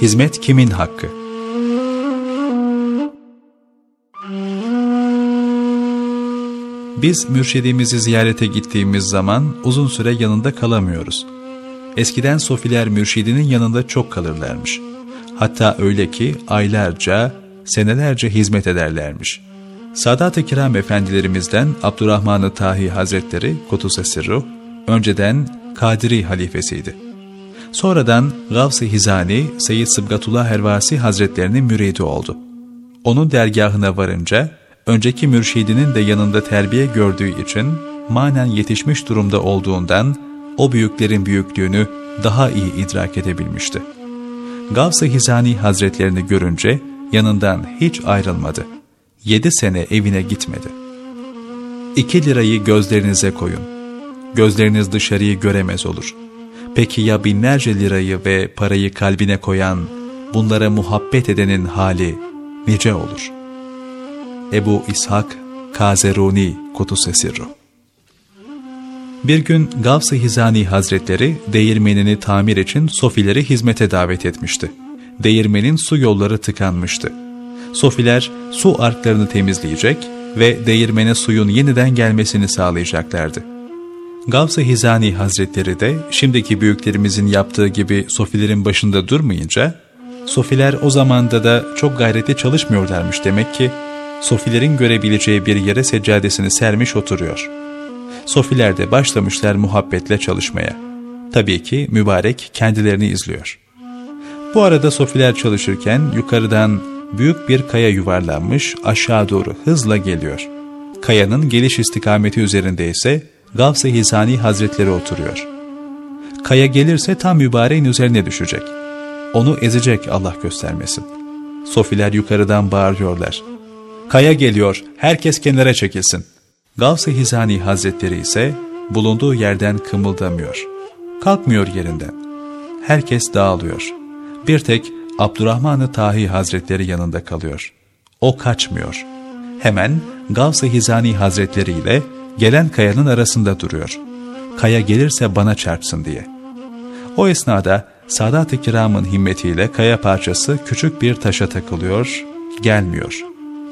Hizmet kimin hakkı? Biz mürşidimizi ziyarete gittiğimiz zaman uzun süre yanında kalamıyoruz. Eskiden sofiler mürşidinin yanında çok kalırlarmış. Hatta öyle ki aylarca, senelerce hizmet ederlermiş. Sadat-ı Kiram efendilerimizden Abdurrahman-ı Tahi Hazretleri Kutus-ı Sirruh, önceden Kadiri halifesiydi. Sonradan Gavs-ı Hizani Seyyid Sıbgatullah Hervasi Hazretlerinin müridi oldu. Onun dergahına varınca, önceki mürşidinin de yanında terbiye gördüğü için manen yetişmiş durumda olduğundan o büyüklerin büyüklüğünü daha iyi idrak edebilmişti. Gavs-ı Hizani Hazretlerini görünce yanından hiç ayrılmadı. Yedi sene evine gitmedi. İki lirayı gözlerinize koyun. Gözleriniz dışarıyı göremez olur. Peki ya binlerce lirayı ve parayı kalbine koyan, bunlara muhabbet edenin hali nice olur? Ebu İshak Kazeruni Kutus Sirru Bir gün Gavs-ı Hizani Hazretleri değirmenini tamir için Sofileri hizmete davet etmişti. Değirmenin su yolları tıkanmıştı. Sofiler su arklarını temizleyecek ve değirmene suyun yeniden gelmesini sağlayacaklardı. Gavs-ı Hizani Hazretleri de şimdiki büyüklerimizin yaptığı gibi sofilerin başında durmayınca, sofiler o zamanda da çok gayretli çalışmıyorlarmış demek ki, sofilerin görebileceği bir yere seccadesini sermiş oturuyor. Sofiler de başlamışlar muhabbetle çalışmaya. Tabii ki mübarek kendilerini izliyor. Bu arada sofiler çalışırken yukarıdan büyük bir kaya yuvarlanmış aşağı doğru hızla geliyor. Kayanın geliş istikameti üzerinde ise Gavs-ı Hizani Hazretleri oturuyor. Kaya gelirse tam mübareğin üzerine düşecek. Onu ezecek Allah göstermesin. Sofiler yukarıdan bağırıyorlar. Kaya geliyor, herkes kenara çekilsin. Gavs-ı Hizani Hazretleri ise bulunduğu yerden kımıldamıyor. Kalkmıyor yerinden. Herkes dağılıyor. Bir tek Abdurrahman-ı Tahi Hazretleri yanında kalıyor. O kaçmıyor. Hemen Gavs-ı Hizani Hazretleri ile gelen kayanın arasında duruyor. Kaya gelirse bana çarpsın diye. O esnada Sadat-ı Kiram'ın himmetiyle kaya parçası küçük bir taşa takılıyor, gelmiyor.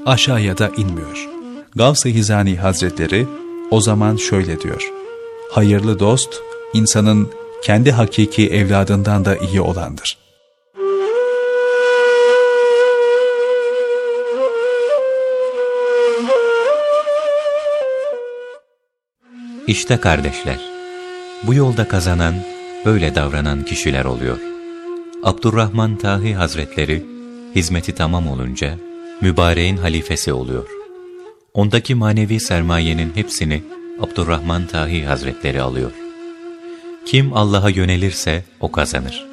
Aşağıya da inmiyor. Gavs-ı Hizani Hazretleri o zaman şöyle diyor. Hayırlı dost, insanın kendi hakiki evladından da iyi olandır. İşte kardeşler, bu yolda kazanan, böyle davranan kişiler oluyor. Abdurrahman Tahi Hazretleri, hizmeti tamam olunca, mübareğin halifesi oluyor. Ondaki manevi sermayenin hepsini Abdurrahman Tahi Hazretleri alıyor. Kim Allah'a yönelirse o kazanır.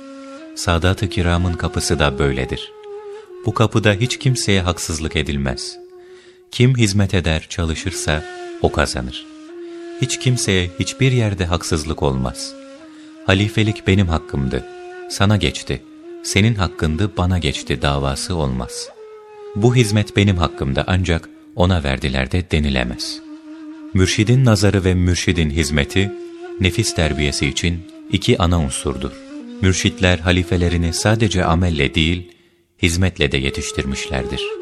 Sadat-ı kiramın kapısı da böyledir. Bu kapıda hiç kimseye haksızlık edilmez. Kim hizmet eder, çalışırsa o kazanır. Hiç kimseye hiçbir yerde haksızlık olmaz. Halifelik benim hakkımdı, sana geçti. Senin hakkındı, bana geçti davası olmaz. Bu hizmet benim hakkımda ancak ona verdiler de denilemez. Mürşidin nazarı ve mürşidin hizmeti, nefis terbiyesi için iki ana unsurdur. Mürşitler halifelerini sadece amelle değil, hizmetle de yetiştirmişlerdir.''